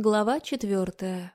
Глава четвертая.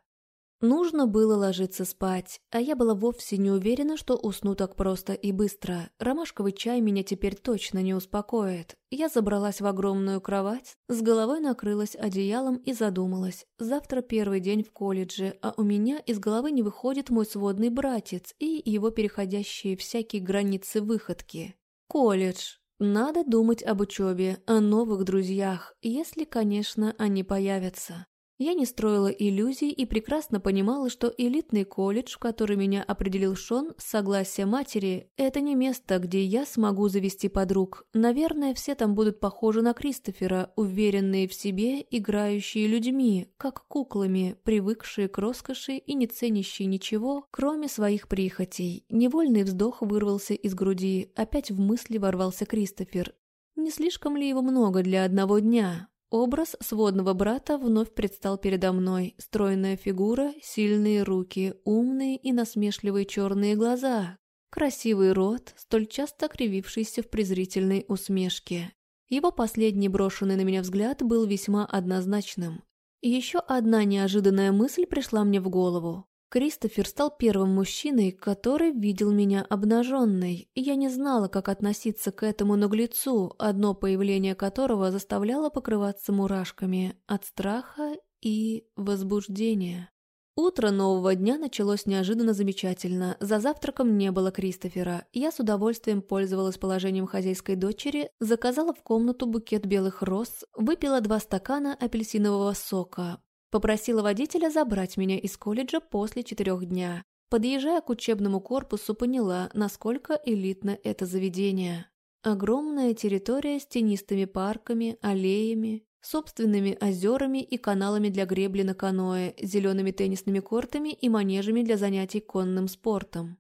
Нужно было ложиться спать, а я была вовсе не уверена, что усну так просто и быстро. Ромашковый чай меня теперь точно не успокоит. Я забралась в огромную кровать, с головой накрылась одеялом и задумалась. Завтра первый день в колледже, а у меня из головы не выходит мой сводный братец и его переходящие всякие границы выходки. Колледж. Надо думать об учебе, о новых друзьях, если, конечно, они появятся. Я не строила иллюзий и прекрасно понимала, что элитный колледж, в который меня определил Шон с согласия матери, это не место, где я смогу завести подруг. Наверное, все там будут похожи на Кристофера, уверенные в себе, играющие людьми, как куклами, привыкшие к роскоши и не ценящие ничего, кроме своих прихотей. Невольный вздох вырвался из груди, опять в мысли ворвался Кристофер. Не слишком ли его много для одного дня? Образ сводного брата вновь предстал передо мной. Стройная фигура, сильные руки, умные и насмешливые черные глаза, красивый рот, столь часто кривившийся в презрительной усмешке. Его последний брошенный на меня взгляд был весьма однозначным. еще одна неожиданная мысль пришла мне в голову. Кристофер стал первым мужчиной, который видел меня обнаженной, и я не знала, как относиться к этому наглецу, одно появление которого заставляло покрываться мурашками от страха и возбуждения. Утро нового дня началось неожиданно замечательно. За завтраком не было Кристофера. Я с удовольствием пользовалась положением хозяйской дочери, заказала в комнату букет белых роз, выпила два стакана апельсинового сока, Попросила водителя забрать меня из колледжа после четырех дня. Подъезжая к учебному корпусу, поняла, насколько элитно это заведение. Огромная территория с тенистыми парками, аллеями, собственными озерами и каналами для гребли на каноэ, зелеными теннисными кортами и манежами для занятий конным спортом.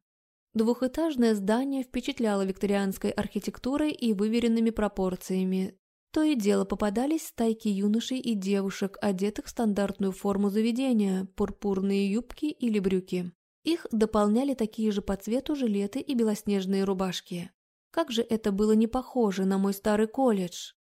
Двухэтажное здание впечатляло викторианской архитектурой и выверенными пропорциями, то и дело попадались стайки юношей и девушек, одетых в стандартную форму заведения, пурпурные юбки или брюки. Их дополняли такие же по цвету жилеты и белоснежные рубашки. Как же это было не похоже на мой старый колледж.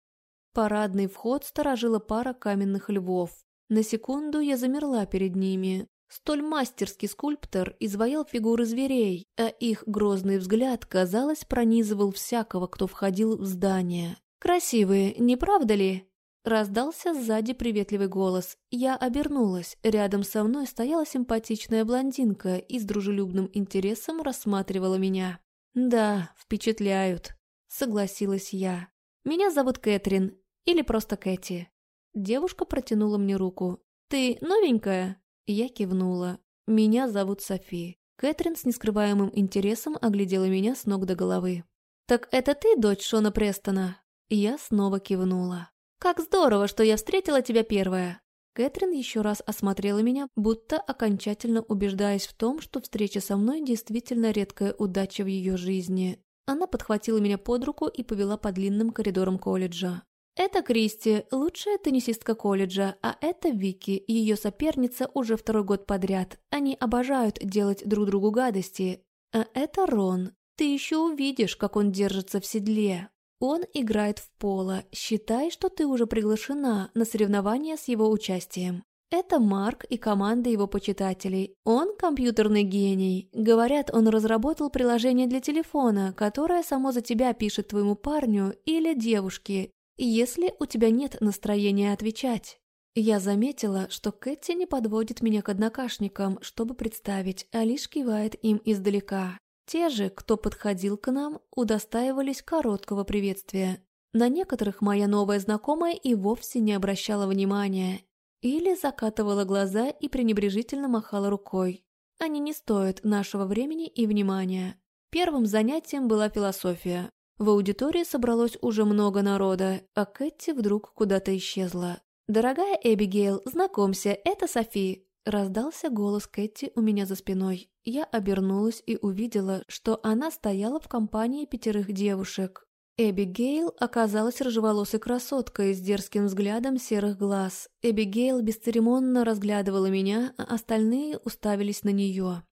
Парадный вход сторожила пара каменных львов. На секунду я замерла перед ними. Столь мастерский скульптор изваял фигуры зверей, а их грозный взгляд, казалось, пронизывал всякого, кто входил в здание. «Красивые, не правда ли?» Раздался сзади приветливый голос. Я обернулась. Рядом со мной стояла симпатичная блондинка и с дружелюбным интересом рассматривала меня. «Да, впечатляют», — согласилась я. «Меня зовут Кэтрин, или просто Кэти». Девушка протянула мне руку. «Ты новенькая?» Я кивнула. «Меня зовут Софи». Кэтрин с нескрываемым интересом оглядела меня с ног до головы. «Так это ты дочь Шона Престона?» Я снова кивнула. «Как здорово, что я встретила тебя первая!» Кэтрин еще раз осмотрела меня, будто окончательно убеждаясь в том, что встреча со мной действительно редкая удача в ее жизни. Она подхватила меня под руку и повела по длинным коридорам колледжа. Это Кристи, лучшая теннисистка колледжа, а это Вики, ее соперница уже второй год подряд. Они обожают делать друг другу гадости. А это Рон. Ты еще увидишь, как он держится в седле. Он играет в поло. Считай, что ты уже приглашена на соревнования с его участием. Это Марк и команда его почитателей. Он компьютерный гений. Говорят, он разработал приложение для телефона, которое само за тебя пишет твоему парню или девушке, если у тебя нет настроения отвечать. Я заметила, что Кэти не подводит меня к однокашникам, чтобы представить, а лишь кивает им издалека. Те же, кто подходил к нам, удостаивались короткого приветствия. На некоторых моя новая знакомая и вовсе не обращала внимания. Или закатывала глаза и пренебрежительно махала рукой. Они не стоят нашего времени и внимания. Первым занятием была философия. В аудитории собралось уже много народа, а Кэти вдруг куда-то исчезла. «Дорогая Эбигейл, знакомься, это Софи. Раздался голос Кэти у меня за спиной. Я обернулась и увидела, что она стояла в компании пятерых девушек. Эбигейл оказалась рыжеволосой красоткой с дерзким взглядом серых глаз. Эбигейл бесцеремонно разглядывала меня, а остальные уставились на нее.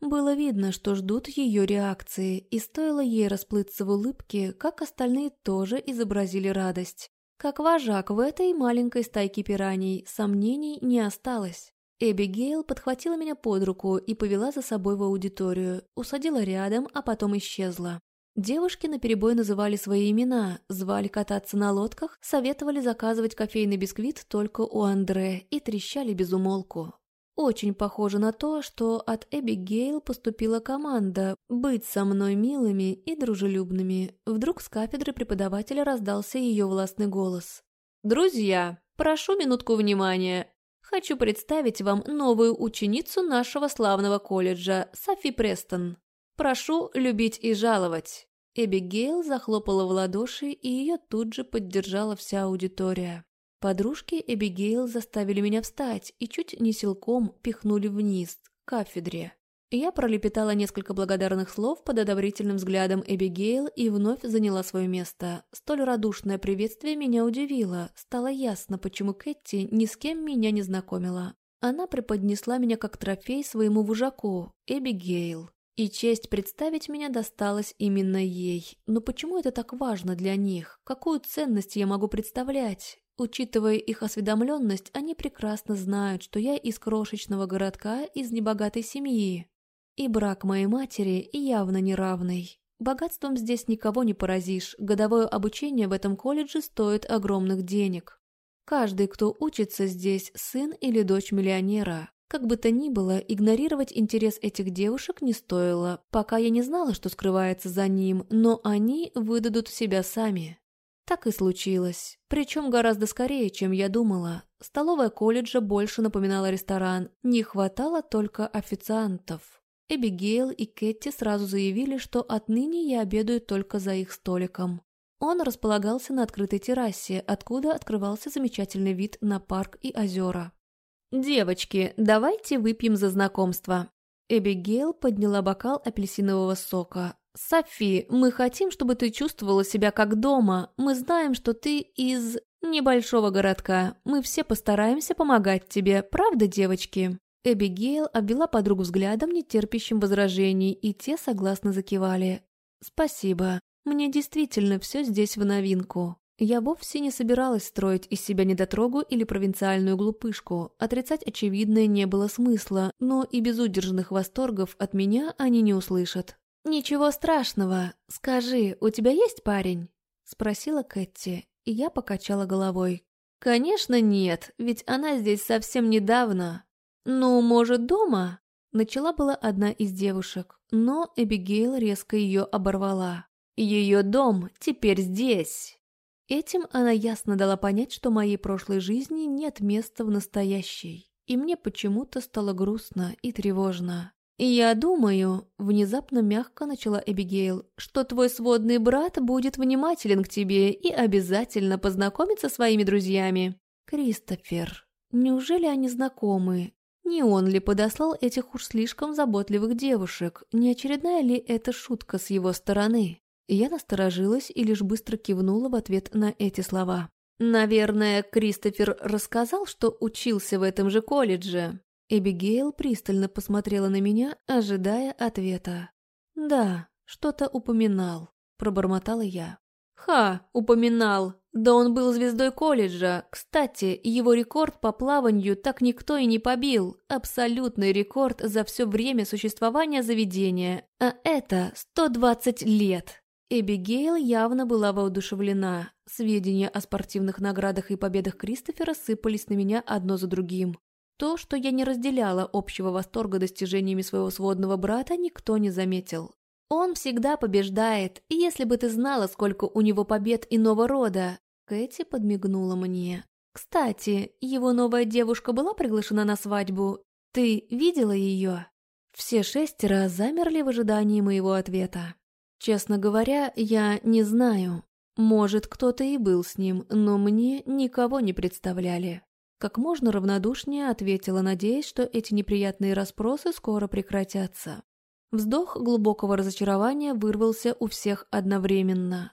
Было видно, что ждут ее реакции, и стоило ей расплыться в улыбке, как остальные тоже изобразили радость. как вожак в этой маленькой стайке пираний, сомнений не осталось. Эбигейл подхватила меня под руку и повела за собой в аудиторию, усадила рядом, а потом исчезла. Девушки наперебой называли свои имена, звали кататься на лодках, советовали заказывать кофейный бисквит только у Андре и трещали без умолку. Очень похоже на то, что от Эбигейл поступила команда быть со мной милыми и дружелюбными. Вдруг с кафедры преподавателя раздался ее властный голос. «Друзья, прошу минутку внимания. Хочу представить вам новую ученицу нашего славного колледжа, Софи Престон. Прошу любить и жаловать». Эбигейл захлопала в ладоши, и ее тут же поддержала вся аудитория. Подружки Эбигейл заставили меня встать и чуть не силком пихнули вниз, к кафедре. Я пролепетала несколько благодарных слов под одобрительным взглядом Эбигейл и вновь заняла свое место. Столь радушное приветствие меня удивило. Стало ясно, почему Кэти ни с кем меня не знакомила. Она преподнесла меня как трофей своему вожаку, Эбигейл. И честь представить меня досталась именно ей. Но почему это так важно для них? Какую ценность я могу представлять? Учитывая их осведомленность, они прекрасно знают, что я из крошечного городка, из небогатой семьи. И брак моей матери явно неравный. Богатством здесь никого не поразишь, годовое обучение в этом колледже стоит огромных денег. Каждый, кто учится здесь, сын или дочь миллионера. Как бы то ни было, игнорировать интерес этих девушек не стоило, пока я не знала, что скрывается за ним, но они выдадут себя сами. Так и случилось. Причем гораздо скорее, чем я думала. Столовая колледжа больше напоминала ресторан. Не хватало только официантов. Эбигейл и Кэти сразу заявили, что отныне я обедаю только за их столиком. Он располагался на открытой террасе, откуда открывался замечательный вид на парк и озера. «Девочки, давайте выпьем за знакомство». Эбигейл подняла бокал апельсинового сока. «Софи, мы хотим, чтобы ты чувствовала себя как дома. Мы знаем, что ты из небольшого городка. Мы все постараемся помогать тебе, правда, девочки?» Эбигейл обвела подругу взглядом, не терпящим возражений, и те согласно закивали. «Спасибо. Мне действительно все здесь в новинку. Я вовсе не собиралась строить из себя недотрогу или провинциальную глупышку. Отрицать очевидное не было смысла, но и безудержных восторгов от меня они не услышат. «Ничего страшного. Скажи, у тебя есть парень?» — спросила Кэти, и я покачала головой. «Конечно нет, ведь она здесь совсем недавно. «Ну, может, дома?» Начала была одна из девушек, но Эбигейл резко ее оборвала. «Ее дом теперь здесь!» Этим она ясно дала понять, что моей прошлой жизни нет места в настоящей. И мне почему-то стало грустно и тревожно. «Я думаю», — внезапно мягко начала Эбигейл, «что твой сводный брат будет внимателен к тебе и обязательно познакомится со своими друзьями». «Кристофер, неужели они знакомы? Не он ли подослал этих уж слишком заботливых девушек? Не очередная ли это шутка с его стороны? Я насторожилась и лишь быстро кивнула в ответ на эти слова. «Наверное, Кристофер рассказал, что учился в этом же колледже?» Эбигейл пристально посмотрела на меня, ожидая ответа. «Да, что-то упоминал», — пробормотала я. «Ха, упоминал. Да он был звездой колледжа. Кстати, его рекорд по плаванию так никто и не побил. Абсолютный рекорд за все время существования заведения. А это 120 лет. Эбигейл явно была воодушевлена. Сведения о спортивных наградах и победах Кристофера сыпались на меня одно за другим. То, что я не разделяла общего восторга достижениями своего сводного брата, никто не заметил. Он всегда побеждает, и если бы ты знала, сколько у него побед иного рода, Кэти подмигнула мне. «Кстати, его новая девушка была приглашена на свадьбу. Ты видела ее?» Все шестеро замерли в ожидании моего ответа. Честно говоря, я не знаю. Может, кто-то и был с ним, но мне никого не представляли. Как можно равнодушнее ответила, надеясь, что эти неприятные расспросы скоро прекратятся. Вздох глубокого разочарования вырвался у всех одновременно.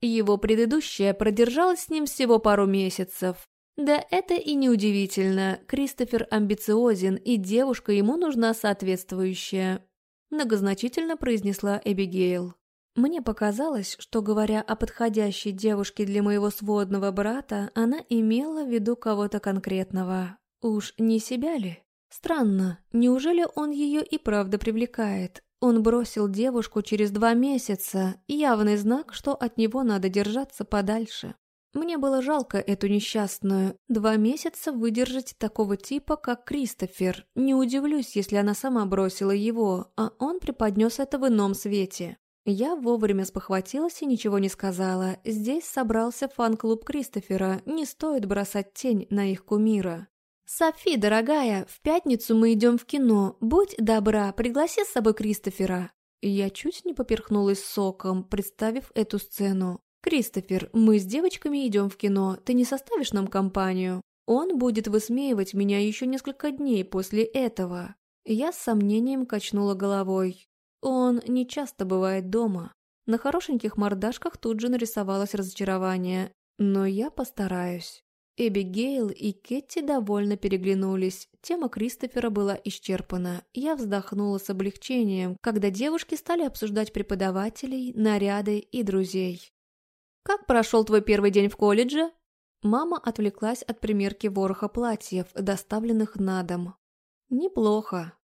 Его предыдущая продержалась с ним всего пару месяцев. Да это и неудивительно, Кристофер амбициозен, и девушка ему нужна соответствующая. Многозначительно произнесла Эбигейл. Мне показалось, что, говоря о подходящей девушке для моего сводного брата, она имела в виду кого-то конкретного. Уж не себя ли? Странно, неужели он ее и правда привлекает? Он бросил девушку через два месяца, явный знак, что от него надо держаться подальше. Мне было жалко эту несчастную. Два месяца выдержать такого типа, как Кристофер. Не удивлюсь, если она сама бросила его, а он преподнес это в ином свете. Я вовремя спохватилась и ничего не сказала. Здесь собрался фан-клуб Кристофера, не стоит бросать тень на их кумира. «Софи, дорогая, в пятницу мы идем в кино. Будь добра, пригласи с собой Кристофера». Я чуть не поперхнулась соком, представив эту сцену. «Кристофер, мы с девочками идем в кино, ты не составишь нам компанию?» Он будет высмеивать меня еще несколько дней после этого. Я с сомнением качнула головой. Он не часто бывает дома. На хорошеньких мордашках тут же нарисовалось разочарование. Но я постараюсь. Эбигейл и Кетти довольно переглянулись. Тема Кристофера была исчерпана. Я вздохнула с облегчением, когда девушки стали обсуждать преподавателей, наряды и друзей. «Как прошел твой первый день в колледже?» Мама отвлеклась от примерки вороха платьев, доставленных на дом. «Неплохо»,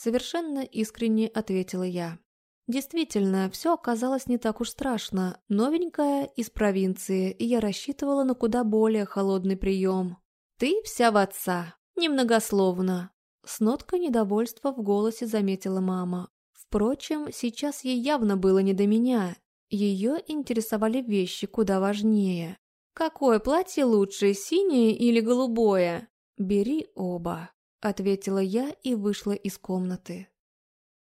Совершенно искренне ответила я. Действительно, все оказалось не так уж страшно. Новенькая из провинции, и я рассчитывала на куда более холодный прием. «Ты вся в отца. Немногословно». С ноткой недовольства в голосе заметила мама. Впрочем, сейчас ей явно было не до меня. Ее интересовали вещи куда важнее. «Какое платье лучше, синее или голубое?» «Бери оба». — ответила я и вышла из комнаты.